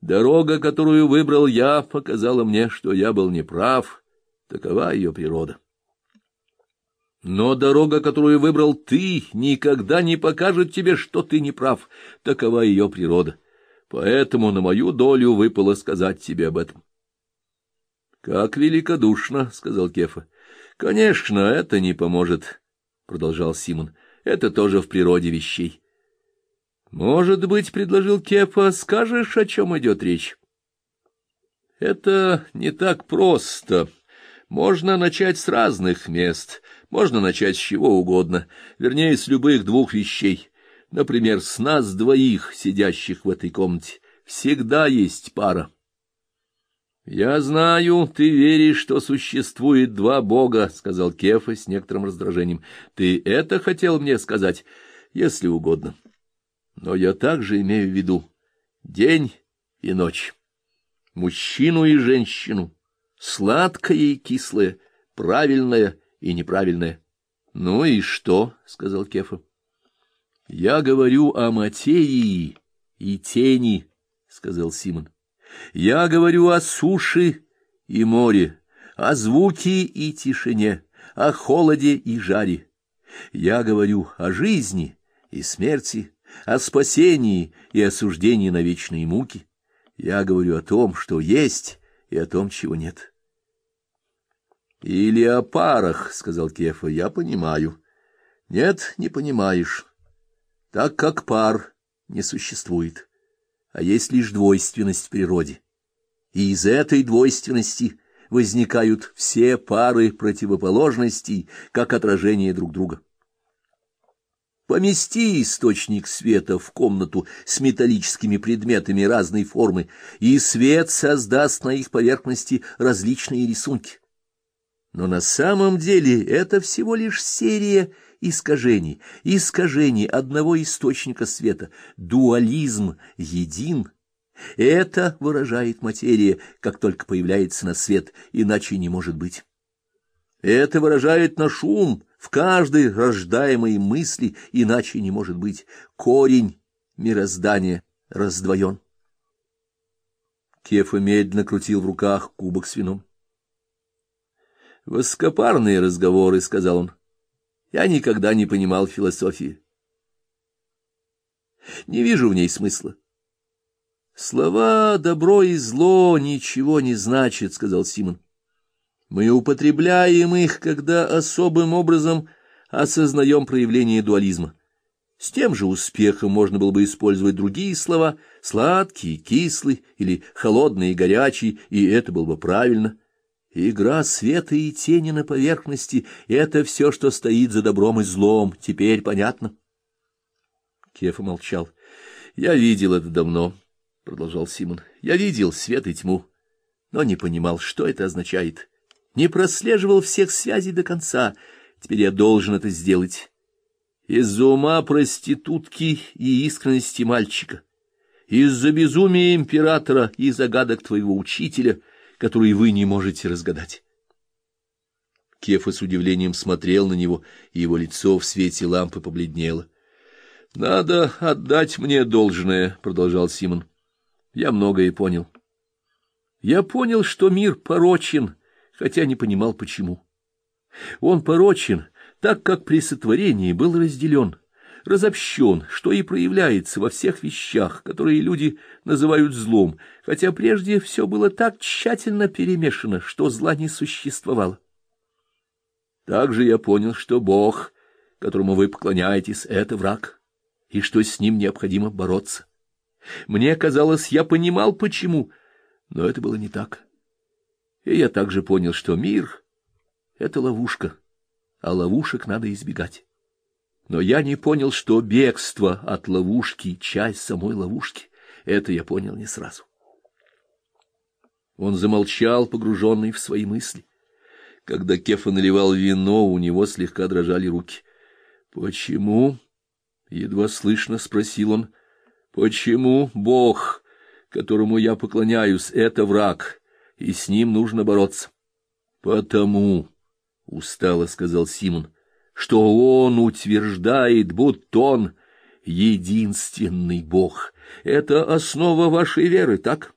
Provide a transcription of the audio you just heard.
Дорога, которую выбрал я, показала мне, что я был неправ. Такова ее природа. Но дорога, которую выбрал ты, никогда не покажет тебе, что ты не прав. Такова ее природа. Поэтому на мою долю выпало сказать тебе об этом. — Как великодушно, — сказал Кефа. — Конечно, это не поможет, — продолжал Симон. — Это тоже в природе вещей. — Может быть, — предложил Кефа, — скажешь, о чем идет речь? — Это не так просто. Можно начать с разных мест. Можно начать с чего угодно, вернее, с любых двух вещей. Например, с нас двоих, сидящих в этой комнате, всегда есть пара. Я знаю, ты веришь, что существует два бога, сказал Кефа с некоторым раздражением. Ты это хотел мне сказать, если угодно. Но я также имею в виду день и ночь, мужчину и женщину, сладкое и кислое, правильное и неправильное. — Ну и что? — сказал Кефа. — Я говорю о материи и тени, — сказал Симон. — Я говорю о суше и море, о звуке и тишине, о холоде и жаре. Я говорю о жизни и смерти, о спасении и осуждении на вечные муки. Я говорю о том, что есть, и о том, чего нет. — Или о парах, — сказал Кефа, — я понимаю. — Нет, не понимаешь. Так как пар не существует, а есть лишь двойственность в природе. И из этой двойственности возникают все пары противоположностей, как отражение друг друга. Помести источник света в комнату с металлическими предметами разной формы, и свет создаст на их поверхности различные рисунки. Но на самом деле это всего лишь серия искажений, искажений одного источника света, дуализм един. Это выражает материя, как только появляется на свет, иначе не может быть. Это выражает наш ум в каждой рождаемой мысли, иначе не может быть. Корень мироздания раздвоен. Кефа медленно крутил в руках кубок с вином. Воскопарные разговоры, — сказал он. Я никогда не понимал философии. Не вижу в ней смысла. Слова «добро» и «зло» ничего не значат, — сказал Симон. Мы употребляем их, когда особым образом осознаем проявление дуализма. С тем же успехом можно было бы использовать другие слова — сладкий, кислый или холодный и горячий, и это было бы правильно. Игра света и тени на поверхности — это все, что стоит за добром и злом. Теперь понятно? Кефа молчал. — Я видел это давно, — продолжал Симон. — Я видел свет и тьму, но не понимал, что это означает. Не прослеживал всех связей до конца. Теперь я должен это сделать. Из-за ума проститутки и искренности мальчика, из-за безумия императора и загадок твоего учителя — которые вы не можете разгадать. Кефа с удивлением смотрел на него, и его лицо в свете лампы побледнело. — Надо отдать мне должное, — продолжал Симон. — Я многое понял. Я понял, что мир порочен, хотя не понимал, почему. Он порочен, так как при сотворении был разделен разобщен, что и проявляется во всех вещах, которые люди называют злом, хотя прежде все было так тщательно перемешано, что зла не существовало. Также я понял, что Бог, которому вы поклоняетесь, — это враг, и что с ним необходимо бороться. Мне казалось, я понимал, почему, но это было не так. И я также понял, что мир — это ловушка, а ловушек надо избегать. Но я не понял, что бегство от ловушки — часть самой ловушки. Это я понял не сразу. Он замолчал, погруженный в свои мысли. Когда Кефа наливал вино, у него слегка дрожали руки. — Почему? — едва слышно спросил он. — Почему Бог, которому я поклоняюсь, — это враг, и с ним нужно бороться? — Потому, — устало сказал Симон, — что он утверждает, будто он единственный Бог. Это основа вашей веры, так?